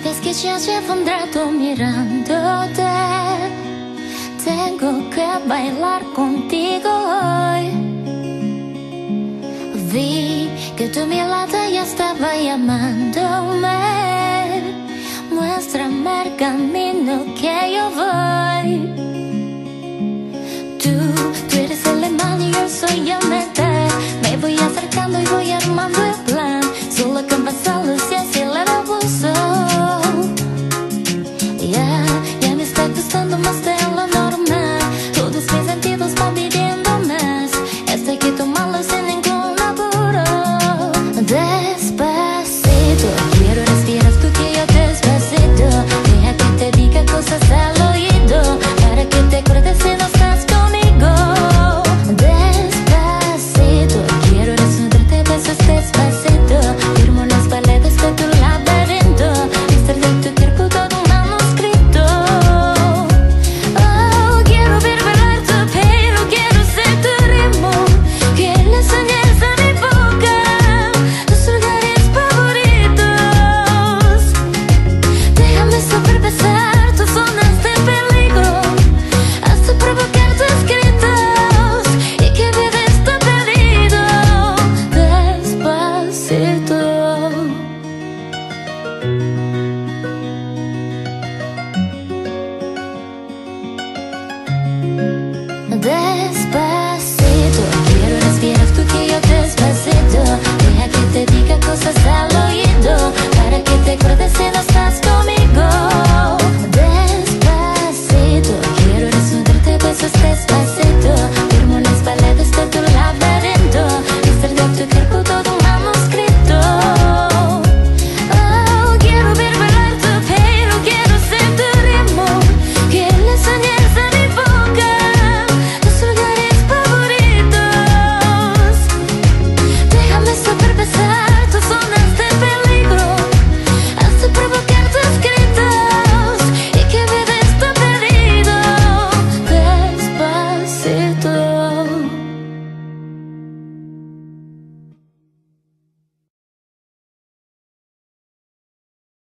caricias llevo un rato mirándote. Tengo que bailar contigo hoy. Vi que tu mirada ya estaba llamándome. Muéstrame el camino que yo voy. Tú, tú eres el imán y yo soy el metal. Me voy acercando y voy armando el plan. Solo con pasarlo there